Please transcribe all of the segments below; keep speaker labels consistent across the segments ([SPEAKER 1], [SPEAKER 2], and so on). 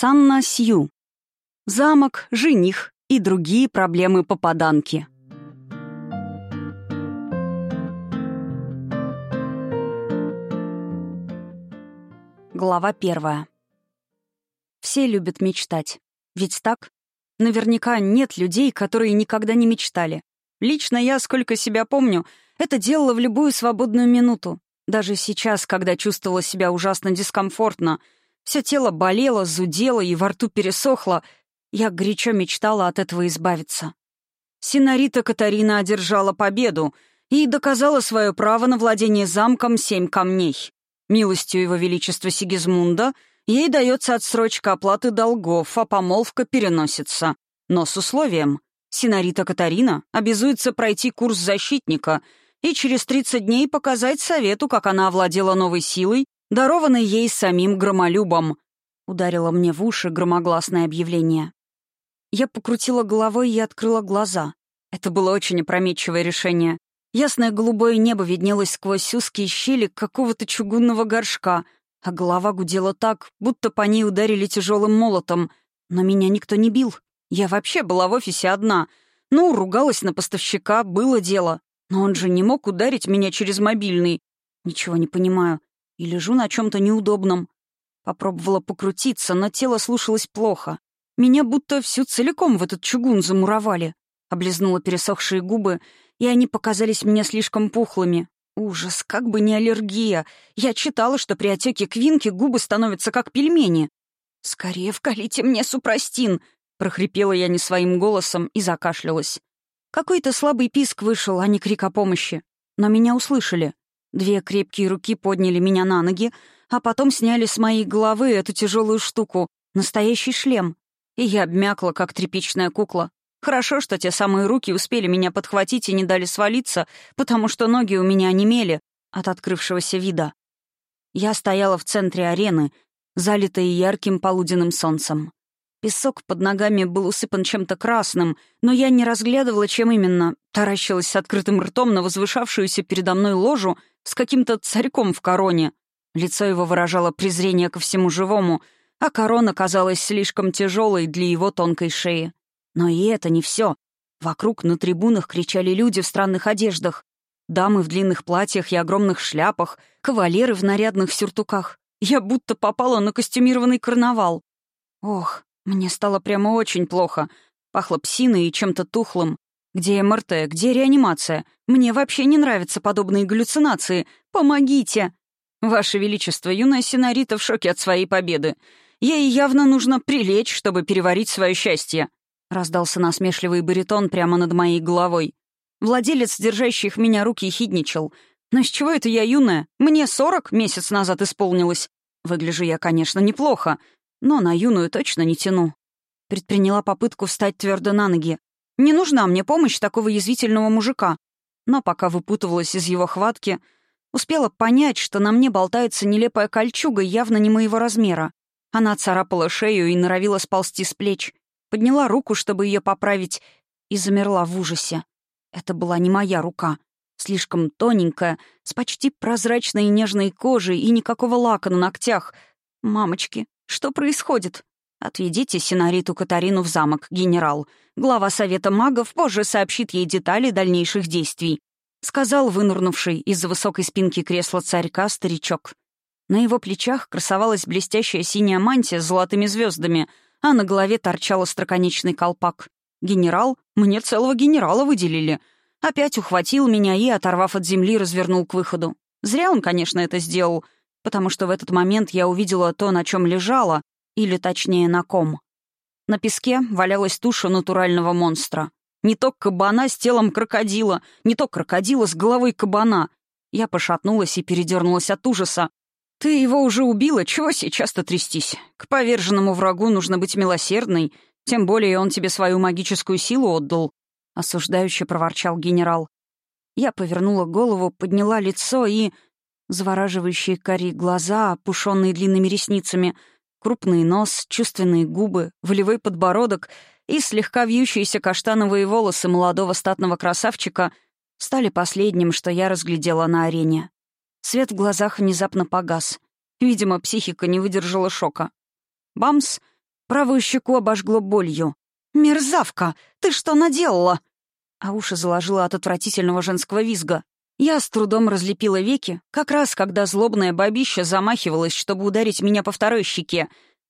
[SPEAKER 1] Санна Сью. Замок, жених и другие проблемы попаданки. Глава первая. Все любят мечтать. Ведь так? Наверняка нет людей, которые никогда не мечтали. Лично я, сколько себя помню, это делала в любую свободную минуту. Даже сейчас, когда чувствовала себя ужасно дискомфортно — все тело болело, зудело и во рту пересохло. Я горячо мечтала от этого избавиться. Синарита Катарина одержала победу и доказала свое право на владение замком «Семь камней». Милостью его величества Сигизмунда ей дается отсрочка оплаты долгов, а помолвка переносится. Но с условием. Синарита Катарина обязуется пройти курс защитника и через 30 дней показать совету, как она овладела новой силой дарованный ей самим громолюбом», — ударило мне в уши громогласное объявление. Я покрутила головой и открыла глаза. Это было очень опрометчивое решение. Ясное голубое небо виднелось сквозь узкие щели какого-то чугунного горшка, а голова гудела так, будто по ней ударили тяжелым молотом. Но меня никто не бил. Я вообще была в офисе одна. Ну, ругалась на поставщика, было дело. Но он же не мог ударить меня через мобильный. Ничего не понимаю и лежу на чем-то неудобном. Попробовала покрутиться, но тело слушалось плохо. Меня будто всю целиком в этот чугун замуровали. Облизнула пересохшие губы, и они показались мне слишком пухлыми. Ужас, как бы не аллергия. Я читала, что при отеке квинки губы становятся как пельмени. «Скорее вкалите мне супрастин!» — прохрипела я не своим голосом и закашлялась. Какой-то слабый писк вышел, а не крик о помощи. Но меня услышали. Две крепкие руки подняли меня на ноги, а потом сняли с моей головы эту тяжелую штуку, настоящий шлем. И я обмякла, как тряпичная кукла. Хорошо, что те самые руки успели меня подхватить и не дали свалиться, потому что ноги у меня онемели от открывшегося вида. Я стояла в центре арены, залитой ярким полуденным солнцем. Песок под ногами был усыпан чем-то красным, но я не разглядывала, чем именно. Таращилась с открытым ртом на возвышавшуюся передо мной ложу с каким-то царьком в короне. Лицо его выражало презрение ко всему живому, а корона казалась слишком тяжелой для его тонкой шеи. Но и это не все. Вокруг на трибунах кричали люди в странных одеждах. Дамы в длинных платьях и огромных шляпах, кавалеры в нарядных сюртуках. Я будто попала на костюмированный карнавал. Ох, мне стало прямо очень плохо. Пахло псиной и чем-то тухлым. Где МРТ? Где реанимация? Мне вообще не нравятся подобные галлюцинации. Помогите!» «Ваше Величество, юная Синарита в шоке от своей победы. Ей явно нужно прилечь, чтобы переварить свое счастье», — раздался насмешливый баритон прямо над моей головой. Владелец, держащих меня руки, хидничал. «Но с чего это я юная? Мне сорок месяц назад исполнилось. Выгляжу я, конечно, неплохо, но на юную точно не тяну. Предприняла попытку встать твердо на ноги. Не нужна мне помощь такого язвительного мужика. Но пока выпутывалась из его хватки, успела понять, что на мне болтается нелепая кольчуга, явно не моего размера. Она царапала шею и норовила сползти с плеч. Подняла руку, чтобы ее поправить, и замерла в ужасе. Это была не моя рука. Слишком тоненькая, с почти прозрачной и нежной кожей и никакого лака на ногтях. Мамочки, что происходит? Отведите Синариту Катарину в замок, генерал. Глава Совета магов позже сообщит ей детали дальнейших действий», — сказал вынурнувший из-за высокой спинки кресла царька старичок. На его плечах красовалась блестящая синяя мантия с золотыми звездами, а на голове торчал остроконечный колпак. «Генерал? Мне целого генерала выделили. Опять ухватил меня и, оторвав от земли, развернул к выходу. Зря он, конечно, это сделал — потому что в этот момент я увидела то, на чем лежала, или точнее на ком. На песке валялась туша натурального монстра. Не то кабана с телом крокодила, не то крокодила с головой кабана. Я пошатнулась и передернулась от ужаса. «Ты его уже убила, чего сейчас-то трястись? К поверженному врагу нужно быть милосердной, тем более он тебе свою магическую силу отдал», — осуждающе проворчал генерал. Я повернула голову, подняла лицо и Завораживающие кори глаза, опушенные длинными ресницами, крупный нос, чувственные губы, волевой подбородок и слегка вьющиеся каштановые волосы молодого статного красавчика стали последним, что я разглядела на арене. Свет в глазах внезапно погас. Видимо, психика не выдержала шока. Бамс! Правую щеку обожгло болью. «Мерзавка! Ты что наделала?» А уши заложила от отвратительного женского визга. Я с трудом разлепила веки, как раз когда злобная бабища замахивалась, чтобы ударить меня по второй щеке.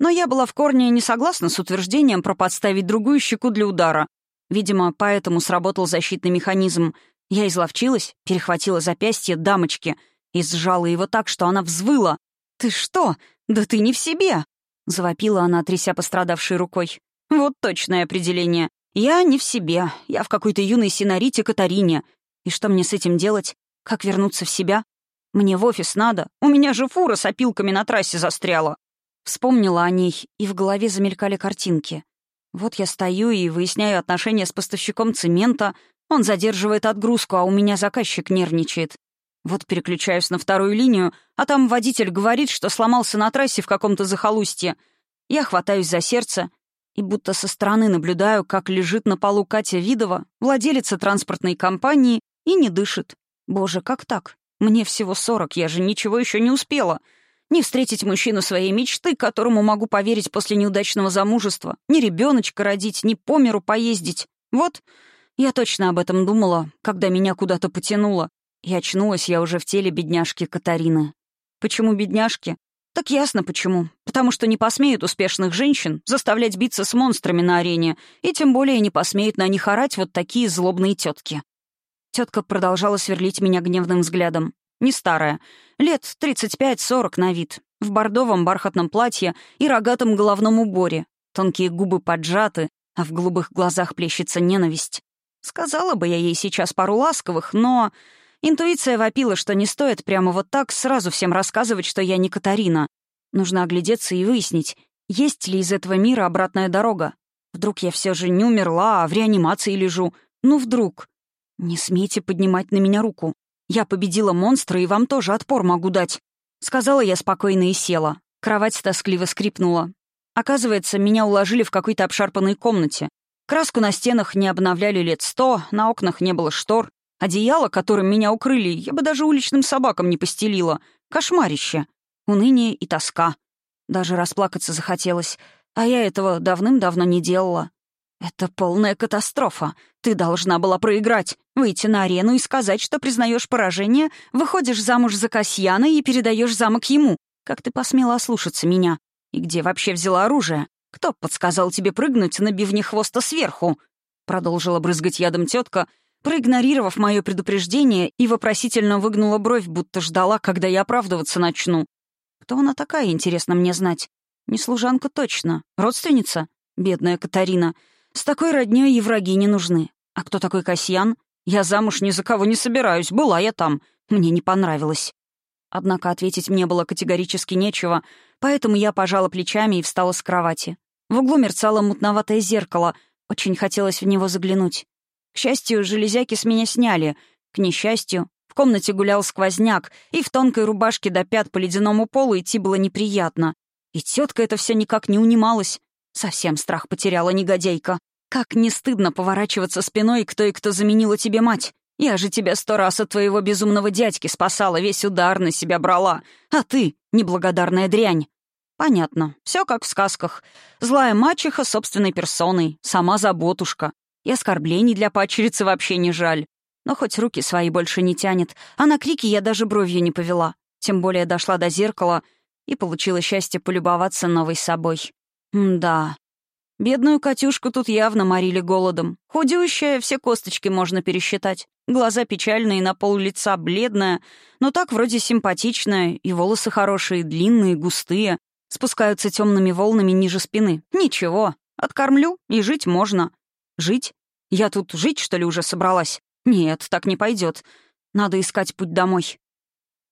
[SPEAKER 1] Но я была в корне не согласна с утверждением про подставить другую щеку для удара. Видимо, поэтому сработал защитный механизм. Я изловчилась, перехватила запястье дамочки и сжала его так, что она взвыла. «Ты что? Да ты не в себе!» — завопила она, тряся пострадавшей рукой. «Вот точное определение. Я не в себе. Я в какой-то юной синарите Катарине. И что мне с этим делать? Как вернуться в себя? Мне в офис надо. У меня же фура с опилками на трассе застряла». Вспомнила о ней, и в голове замелькали картинки. Вот я стою и выясняю отношения с поставщиком цемента, он задерживает отгрузку, а у меня заказчик нервничает. Вот переключаюсь на вторую линию, а там водитель говорит, что сломался на трассе в каком-то захолустье. Я хватаюсь за сердце и будто со стороны наблюдаю, как лежит на полу Катя Видова, владелица транспортной компании, и не дышит. Боже, как так? Мне всего сорок, я же ничего еще не успела. Не встретить мужчину своей мечты, которому могу поверить после неудачного замужества, ни ребеночка родить, ни по миру поездить. Вот, я точно об этом думала, когда меня куда-то потянуло. И очнулась я уже в теле бедняжки Катарины. Почему бедняжки? Так ясно почему. Потому что не посмеют успешных женщин заставлять биться с монстрами на арене, и тем более не посмеют на них орать вот такие злобные тетки. Тетка продолжала сверлить меня гневным взглядом. Не старая. Лет 35-40 на вид. В бордовом бархатном платье и рогатом головном уборе. Тонкие губы поджаты, а в голубых глазах плещется ненависть. Сказала бы я ей сейчас пару ласковых, но... Интуиция вопила, что не стоит прямо вот так сразу всем рассказывать, что я не Катарина. Нужно оглядеться и выяснить, есть ли из этого мира обратная дорога. Вдруг я все же не умерла, а в реанимации лежу. Ну, вдруг. Не смейте поднимать на меня руку. Я победила монстра, и вам тоже отпор могу дать. Сказала я спокойно и села. Кровать тоскливо скрипнула. Оказывается, меня уложили в какой-то обшарпанной комнате. Краску на стенах не обновляли лет сто, на окнах не было штор, Одеяло, которым меня укрыли, я бы даже уличным собакам не постелила. Кошмарище. Уныние и тоска. Даже расплакаться захотелось. А я этого давным-давно не делала. Это полная катастрофа. Ты должна была проиграть, выйти на арену и сказать, что признаешь поражение, выходишь замуж за Касьяна и передаешь замок ему. Как ты посмела ослушаться меня? И где вообще взяла оружие? Кто подсказал тебе прыгнуть на бивне хвоста сверху? Продолжила брызгать ядом тетка, проигнорировав мое предупреждение и вопросительно выгнула бровь, будто ждала, когда я оправдываться начну. Кто она такая, интересно мне знать? Не служанка точно. Родственница? Бедная Катарина. С такой роднёй и враги не нужны. А кто такой Касьян? Я замуж ни за кого не собираюсь. Была я там. Мне не понравилось. Однако ответить мне было категорически нечего, поэтому я пожала плечами и встала с кровати. В углу мерцало мутноватое зеркало. Очень хотелось в него заглянуть. К счастью, железяки с меня сняли. К несчастью, в комнате гулял сквозняк, и в тонкой рубашке до пят по ледяному полу идти было неприятно. И тетка это все никак не унималась. Совсем страх потеряла негодяйка. Как не стыдно поворачиваться спиной к той, кто заменила тебе мать. Я же тебя сто раз от твоего безумного дядьки спасала, весь удар на себя брала. А ты — неблагодарная дрянь. Понятно. Все как в сказках. Злая мачеха собственной персоной, сама заботушка. И оскорблений для падчерицы вообще не жаль. Но хоть руки свои больше не тянет, а на крики я даже бровью не повела. Тем более дошла до зеркала и получила счастье полюбоваться новой собой. М да. Бедную Катюшку тут явно морили голодом. Худющая, все косточки можно пересчитать. Глаза печальные, на пол лица бледная, но так вроде симпатичная, и волосы хорошие, длинные, густые, спускаются темными волнами ниже спины. Ничего, откормлю, и жить можно. Жить? Я тут жить, что ли, уже собралась? Нет, так не пойдет. Надо искать путь домой.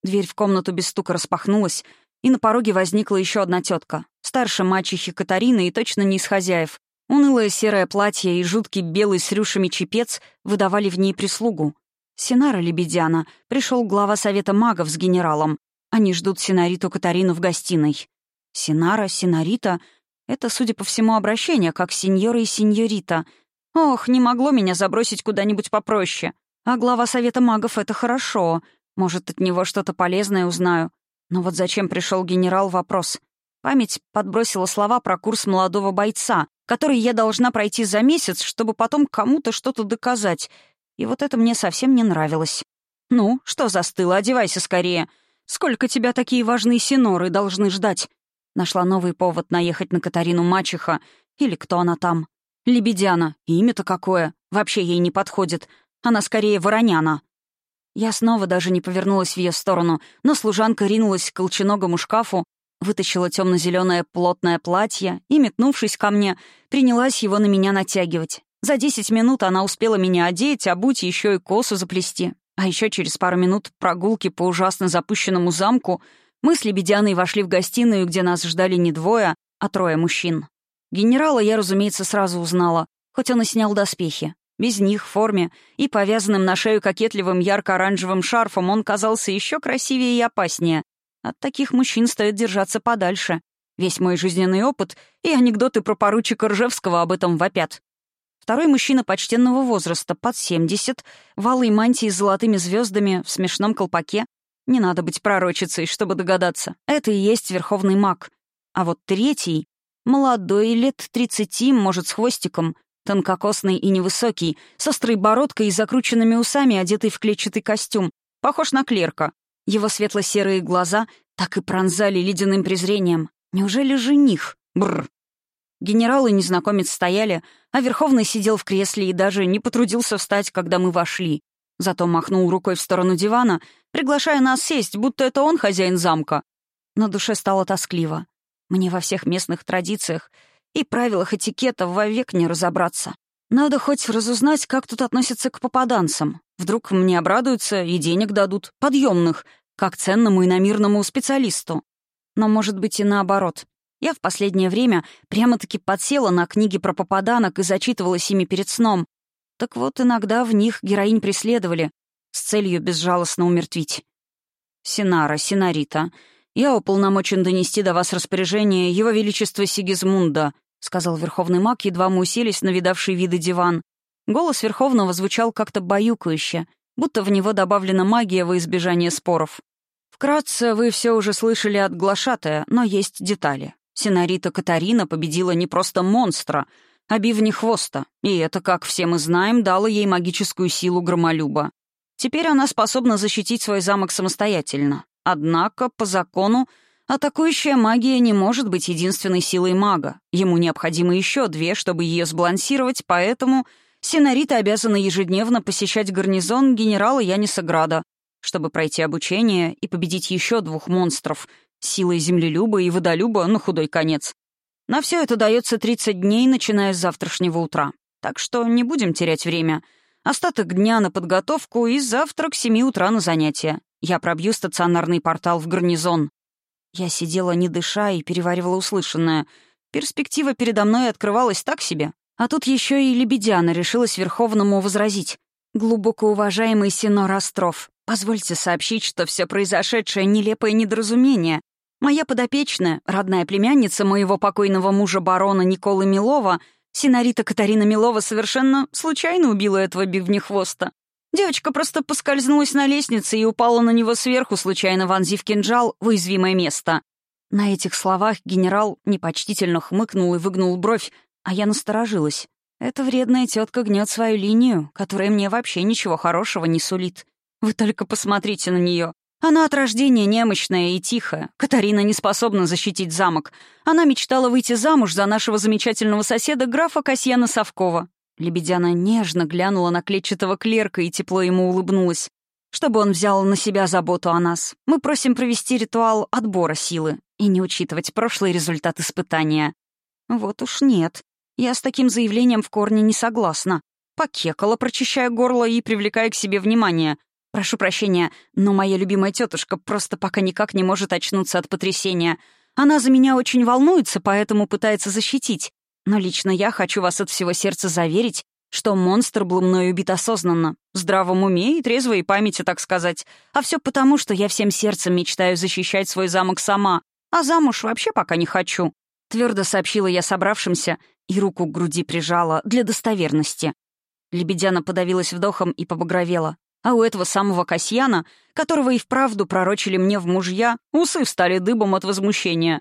[SPEAKER 1] Дверь в комнату без стука распахнулась, и на пороге возникла еще одна тетка, старше мачехи Катарины и точно не из хозяев. Унылое серое платье и жуткий белый с рюшами чепец выдавали в ней прислугу. Синара Лебедяна пришел глава совета магов с генералом. Они ждут Синариту Катарину в гостиной. Синара, Синарита — это, судя по всему, обращение, как сеньора и сеньорита — Ох, не могло меня забросить куда-нибудь попроще. А глава совета магов — это хорошо. Может, от него что-то полезное узнаю. Но вот зачем пришел генерал — вопрос. Память подбросила слова про курс молодого бойца, который я должна пройти за месяц, чтобы потом кому-то что-то доказать. И вот это мне совсем не нравилось. «Ну, что застыло? Одевайся скорее. Сколько тебя такие важные синоры должны ждать?» Нашла новый повод наехать на Катарину Мачеха. Или кто она там? Лебедяна. Имя-то какое? Вообще ей не подходит. Она скорее вороняна. Я снова даже не повернулась в ее сторону, но служанка ринулась к колченогому шкафу, вытащила темно-зеленое плотное платье и, метнувшись ко мне, принялась его на меня натягивать. За десять минут она успела меня одеть, обуть, еще и косу заплести. А еще через пару минут прогулки по ужасно запущенному замку мы с Лебедяной вошли в гостиную, где нас ждали не двое, а трое мужчин. Генерала я, разумеется, сразу узнала, хоть он и снял доспехи. Без них, в форме и повязанным на шею кокетливым ярко-оранжевым шарфом он казался еще красивее и опаснее. От таких мужчин стоит держаться подальше. Весь мой жизненный опыт и анекдоты про поручика Ржевского об этом вопят. Второй мужчина почтенного возраста, под 70, в алой мантии с золотыми звездами, в смешном колпаке. Не надо быть пророчицей, чтобы догадаться. Это и есть верховный маг. А вот третий, молодой, лет 30, может, с хвостиком, тонкокосный и невысокий, с острой бородкой и закрученными усами, одетый в клетчатый костюм. Похож на клерка. Его светло-серые глаза так и пронзали ледяным презрением. Неужели жених? Бррр. Генерал и незнакомец стояли, а Верховный сидел в кресле и даже не потрудился встать, когда мы вошли. Зато махнул рукой в сторону дивана, приглашая нас сесть, будто это он хозяин замка. На душе стало тоскливо. Мне во всех местных традициях и правилах этикета вовек не разобраться. Надо хоть разузнать, как тут относятся к попаданцам. Вдруг мне обрадуются и денег дадут, подъемных, как ценному и намирному специалисту. Но, может быть, и наоборот. Я в последнее время прямо-таки подсела на книги про попаданок и зачитывалась ими перед сном. Так вот, иногда в них героинь преследовали с целью безжалостно умертвить. «Синара, Синарита, я уполномочен донести до вас распоряжение Его Величества Сигизмунда», — сказал Верховный маг, едва мы уселись на видавший виды диван. Голос Верховного звучал как-то баюкающе, будто в него добавлена магия во избежание споров. «Вкратце, вы все уже слышали от глашатая, но есть детали. Синарита Катарина победила не просто монстра, а бивни хвоста, и это, как все мы знаем, дало ей магическую силу громолюба. Теперь она способна защитить свой замок самостоятельно. Однако, по закону, атакующая магия не может быть единственной силой мага. Ему необходимо еще две, чтобы ее сбалансировать, поэтому Синарита обязана ежедневно посещать гарнизон генерала Яниса Града, чтобы пройти обучение и победить еще двух монстров, Силой землелюба и водолюба на худой конец. На все это дается 30 дней, начиная с завтрашнего утра. Так что не будем терять время. Остаток дня на подготовку и завтра к 7 утра на занятия. Я пробью стационарный портал в гарнизон. Я сидела не дыша и переваривала услышанное. Перспектива передо мной открывалась так себе. А тут еще и Лебедяна решилась Верховному возразить. «Глубоко уважаемый Синор Остров, позвольте сообщить, что все произошедшее — нелепое недоразумение. Моя подопечная, родная племянница моего покойного мужа барона Николы Милова, Синарита Катарина Милова совершенно случайно убила этого бивнехвоста. Девочка просто поскользнулась на лестнице и упала на него сверху, случайно вонзив кинжал в уязвимое место. На этих словах генерал непочтительно хмыкнул и выгнул бровь, а я насторожилась. Эта вредная тетка гнет свою линию, которая мне вообще ничего хорошего не сулит. Вы только посмотрите на нее. Она от рождения немощная и тихая. Катарина не способна защитить замок. Она мечтала выйти замуж за нашего замечательного соседа графа Касьяна Совкова. Лебедяна нежно глянула на клетчатого клерка и тепло ему улыбнулась. Чтобы он взял на себя заботу о нас, мы просим провести ритуал отбора силы и не учитывать прошлый результат испытания. Вот уж нет. Я с таким заявлением в корне не согласна. Покекала, прочищая горло и привлекая к себе внимание — Прошу прощения, но моя любимая тетушка просто пока никак не может очнуться от потрясения. Она за меня очень волнуется, поэтому пытается защитить. Но лично я хочу вас от всего сердца заверить, что монстр был мной убит осознанно, в здравом уме и трезвой памяти, так сказать. А все потому, что я всем сердцем мечтаю защищать свой замок сама, а замуж вообще пока не хочу. Твердо сообщила я собравшимся и руку к груди прижала для достоверности. Лебедяна подавилась вдохом и побагровела. А у этого самого Касьяна, которого и вправду пророчили мне в мужья, усы встали дыбом от возмущения.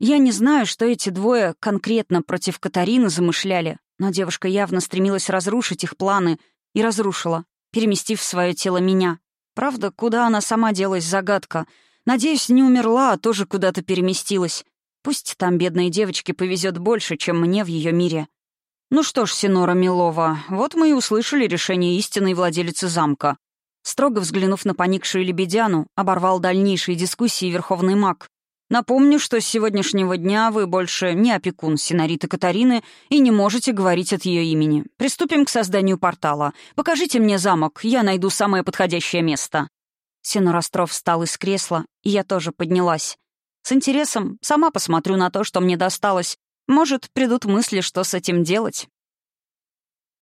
[SPEAKER 1] Я не знаю, что эти двое конкретно против Катарины замышляли, но девушка явно стремилась разрушить их планы и разрушила, переместив в свое тело меня. Правда, куда она сама делась, загадка. Надеюсь, не умерла, а тоже куда-то переместилась. Пусть там бедной девочке повезет больше, чем мне в ее мире. Ну что ж, Синора Милова, вот мы и услышали решение истинной владелицы замка. Строго взглянув на поникшую лебедяну, оборвал дальнейшие дискуссии верховный маг. Напомню, что с сегодняшнего дня вы больше не опекун Синариты Катарины и не можете говорить от ее имени. Приступим к созданию портала. Покажите мне замок, я найду самое подходящее место». Синоростров встал из кресла, и я тоже поднялась. С интересом сама посмотрю на то, что мне досталось. Может, придут мысли, что с этим делать.